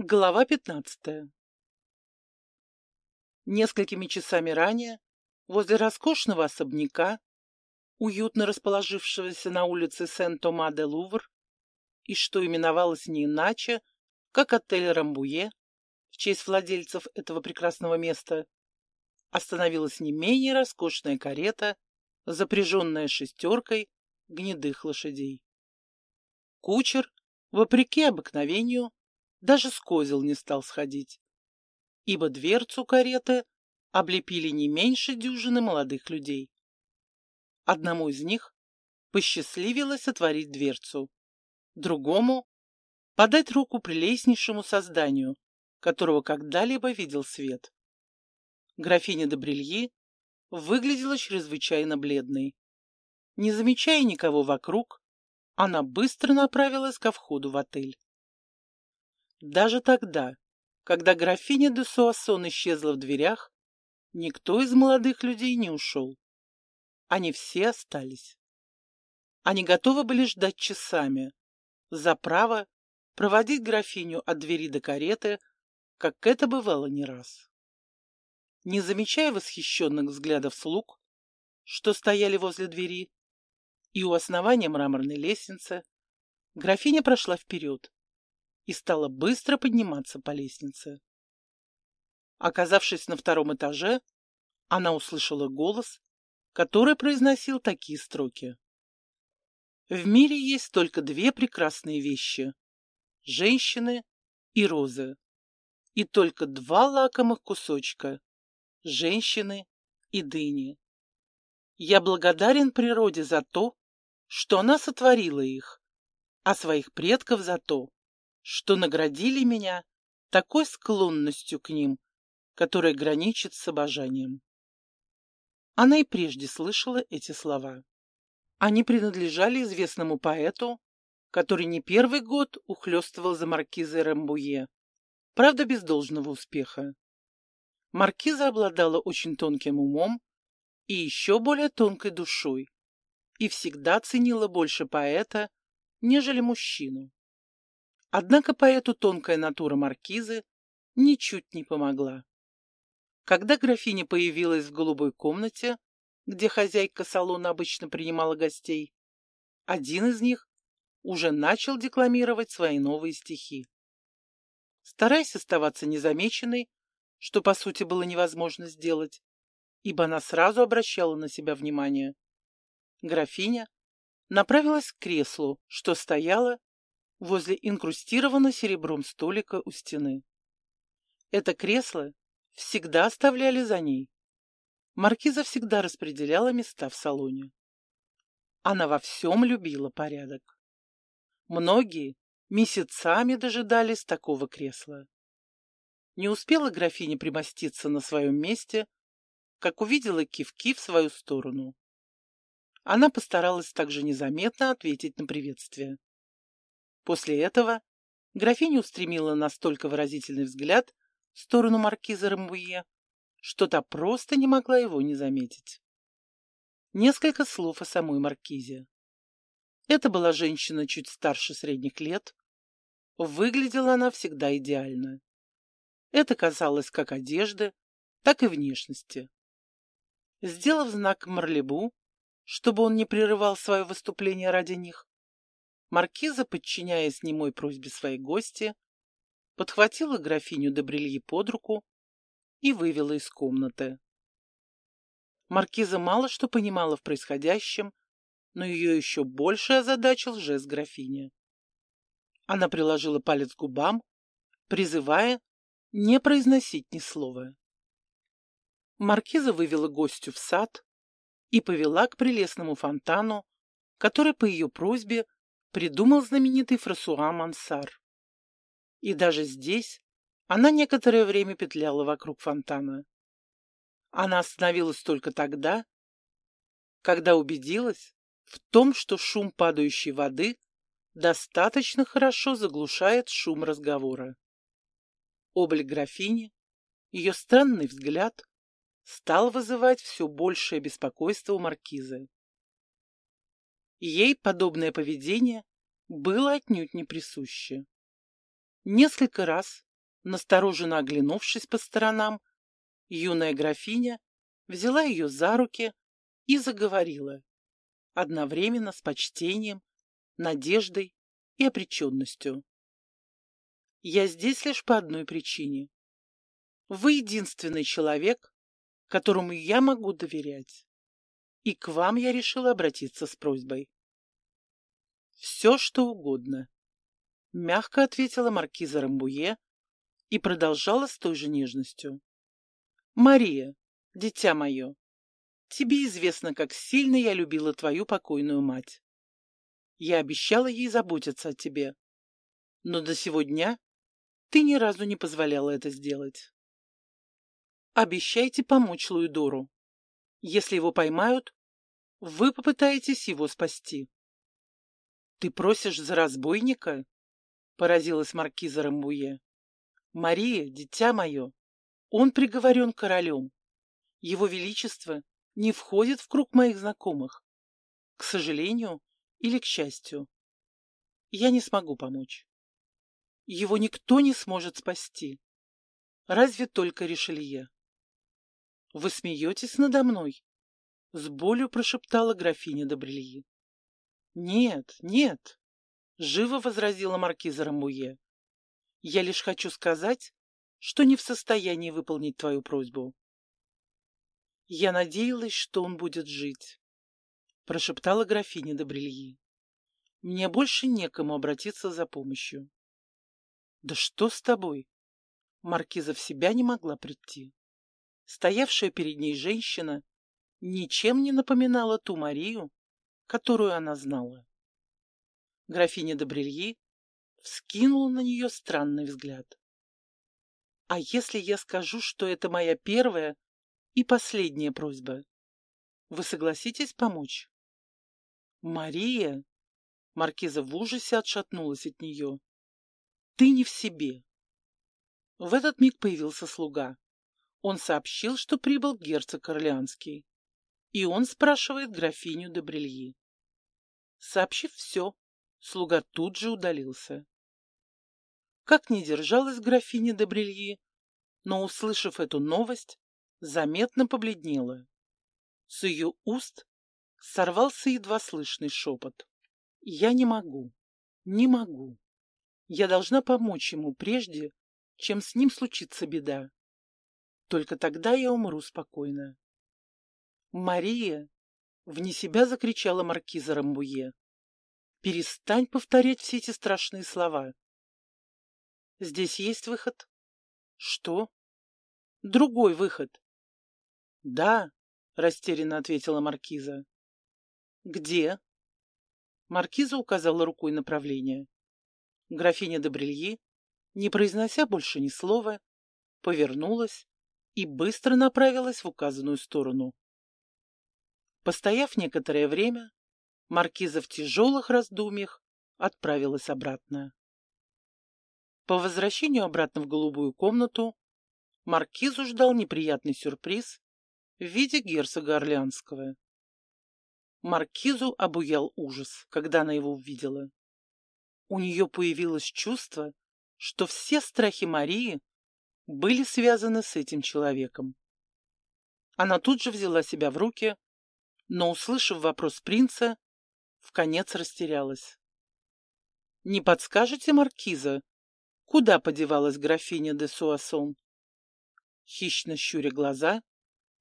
Глава пятнадцатая Несколькими часами ранее, возле роскошного особняка, уютно расположившегося на улице Сен-Тома-де-Лувр, и что именовалось не иначе, как отель Рамбуе, в честь владельцев этого прекрасного места, остановилась не менее роскошная карета, запряженная шестеркой гнедых лошадей. Кучер, вопреки обыкновению, даже с козел не стал сходить, ибо дверцу кареты облепили не меньше дюжины молодых людей. Одному из них посчастливилось отворить дверцу, другому — подать руку прелестнейшему созданию, которого когда-либо видел свет. Графиня де Брильи выглядела чрезвычайно бледной. Не замечая никого вокруг, она быстро направилась ко входу в отель. Даже тогда, когда графиня де Суассон исчезла в дверях, никто из молодых людей не ушел. Они все остались. Они готовы были ждать часами за право проводить графиню от двери до кареты, как это бывало не раз. Не замечая восхищенных взглядов слуг, что стояли возле двери, и у основания мраморной лестницы, графиня прошла вперед, и стала быстро подниматься по лестнице. Оказавшись на втором этаже, она услышала голос, который произносил такие строки. В мире есть только две прекрасные вещи — женщины и розы, и только два лакомых кусочка — женщины и дыни. Я благодарен природе за то, что она сотворила их, а своих предков за то, что наградили меня такой склонностью к ним, которая граничит с обожанием. Она и прежде слышала эти слова. Они принадлежали известному поэту, который не первый год ухлёстывал за маркизой Рамбуе, правда, без должного успеха. Маркиза обладала очень тонким умом и еще более тонкой душой и всегда ценила больше поэта, нежели мужчину. Однако поэту тонкая натура маркизы ничуть не помогла. Когда графиня появилась в голубой комнате, где хозяйка салона обычно принимала гостей, один из них уже начал декламировать свои новые стихи. Стараясь оставаться незамеченной, что по сути было невозможно сделать, ибо она сразу обращала на себя внимание, графиня направилась к креслу, что стояло возле инкрустированного серебром столика у стены. Это кресло всегда оставляли за ней. Маркиза всегда распределяла места в салоне. Она во всем любила порядок. Многие месяцами дожидались такого кресла. Не успела графиня примоститься на своем месте, как увидела кивки в свою сторону. Она постаралась также незаметно ответить на приветствие. После этого графиня устремила настолько выразительный взгляд в сторону маркиза Рамбуе, что та просто не могла его не заметить. Несколько слов о самой маркизе. Это была женщина чуть старше средних лет. Выглядела она всегда идеально. Это касалось как одежды, так и внешности. Сделав знак Марлебу, чтобы он не прерывал свое выступление ради них, Маркиза, подчиняясь немой просьбе своей гости, подхватила графиню де Брильи под руку и вывела из комнаты. Маркиза мало что понимала в происходящем, но ее еще больше озадачил жест графини. Она приложила палец к губам, призывая не произносить ни слова. Маркиза вывела гостю в сад и повела к прелестному фонтану, который по ее просьбе придумал знаменитый Франсуа Мансар. И даже здесь она некоторое время петляла вокруг фонтана. Она остановилась только тогда, когда убедилась в том, что шум падающей воды достаточно хорошо заглушает шум разговора. Облик графини, ее странный взгляд стал вызывать все большее беспокойство у маркизы. Ей подобное поведение было отнюдь не присуще. Несколько раз Настороженно оглянувшись по сторонам, юная графиня взяла ее за руки и заговорила, одновременно с почтением, надеждой и обреченностью. «Я здесь лишь по одной причине. Вы единственный человек, которому я могу доверять, и к вам я решила обратиться с просьбой. «Все, что угодно», — мягко ответила маркиза Рамбуе и продолжала с той же нежностью. «Мария, дитя мое, тебе известно, как сильно я любила твою покойную мать. Я обещала ей заботиться о тебе, но до сего дня ты ни разу не позволяла это сделать. Обещайте помочь Луидору. Если его поймают, вы попытаетесь его спасти. «Ты просишь за разбойника?» — поразилась маркиза Рамбуе. «Мария, дитя мое, он приговорен королем. Его Величество не входит в круг моих знакомых. К сожалению или к счастью, я не смогу помочь. Его никто не сможет спасти. Разве только Ришелье. Вы смеетесь надо мной? С болью прошептала графиня Добрельи. «Нет, нет», — живо возразила маркиза Рамуе. «Я лишь хочу сказать, что не в состоянии выполнить твою просьбу». «Я надеялась, что он будет жить», — прошептала графиня Добрельи. «Мне больше некому обратиться за помощью». «Да что с тобой?» Маркиза в себя не могла прийти. Стоявшая перед ней женщина ничем не напоминала ту Марию, которую она знала. Графиня Добрельи вскинула на нее странный взгляд. «А если я скажу, что это моя первая и последняя просьба? Вы согласитесь помочь?» «Мария!» Маркиза в ужасе отшатнулась от нее. «Ты не в себе!» В этот миг появился слуга. Он сообщил, что прибыл герцог Орлеанский. И он спрашивает графиню де Брильи. Сообщив все, слуга тут же удалился. Как не держалась графиня де Брильи, но, услышав эту новость, заметно побледнела. С ее уст сорвался едва слышный шепот. «Я не могу, не могу. Я должна помочь ему прежде, чем с ним случится беда. Только тогда я умру спокойно. «Мария!» — вне себя закричала маркиза Рамбуе. «Перестань повторять все эти страшные слова. Здесь есть выход?» «Что?» «Другой выход». «Да», — растерянно ответила маркиза. «Где?» Маркиза указала рукой направление. Графиня де Брильи, не произнося больше ни слова, повернулась и быстро направилась в указанную сторону. Постояв некоторое время, маркиза в тяжелых раздумьях отправилась обратно. По возвращению обратно в голубую комнату маркизу ждал неприятный сюрприз в виде герцога Орлеанского. Маркизу обуял ужас, когда она его увидела. У нее появилось чувство, что все страхи Марии были связаны с этим человеком. Она тут же взяла себя в руки но, услышав вопрос принца, в конец растерялась. «Не подскажете, Маркиза, куда подевалась графиня де Суассон?» Хищно щуря глаза,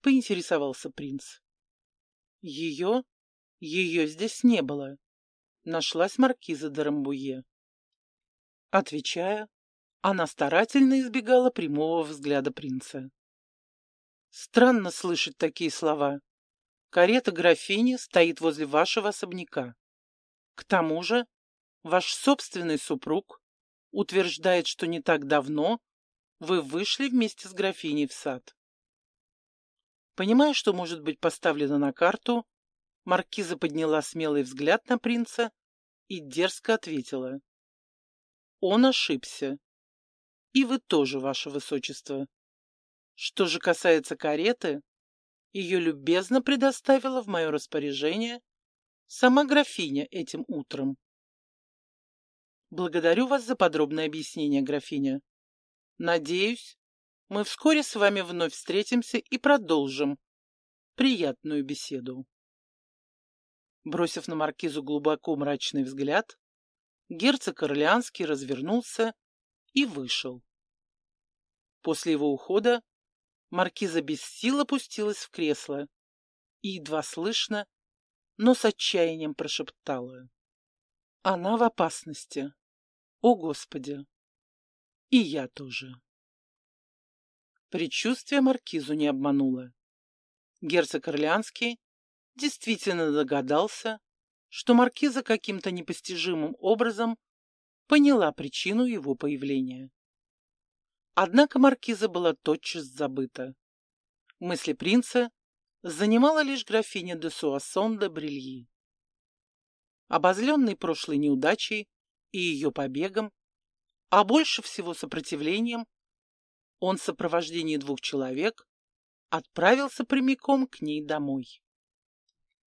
поинтересовался принц. «Ее? Ее здесь не было», — нашлась маркиза де Рамбуе. Отвечая, она старательно избегала прямого взгляда принца. Странно слышать такие слова, Карета графини стоит возле вашего особняка. К тому же, ваш собственный супруг утверждает, что не так давно вы вышли вместе с графиней в сад. Понимая, что может быть поставлено на карту, маркиза подняла смелый взгляд на принца и дерзко ответила. Он ошибся. И вы тоже, ваше высочество. Что же касается кареты, ее любезно предоставила в мое распоряжение сама графиня этим утром. Благодарю вас за подробное объяснение, графиня. Надеюсь, мы вскоре с вами вновь встретимся и продолжим приятную беседу. Бросив на маркизу глубоко мрачный взгляд, герцог Орлеанский развернулся и вышел. После его ухода маркиза без сил опустилась в кресло и едва слышно, но с отчаянием прошептала. Она в опасности. О, Господи! И я тоже. Предчувствие маркизу не обмануло. Герцог Орлеанский действительно догадался, что маркиза каким-то непостижимым образом поняла причину его появления. Однако маркиза была тотчас забыта. Мысли принца занимала лишь графиня де Суассон де Брильи. Обозленный прошлой неудачей и ее побегом, а больше всего сопротивлением, он в сопровождении двух человек отправился прямиком к ней домой.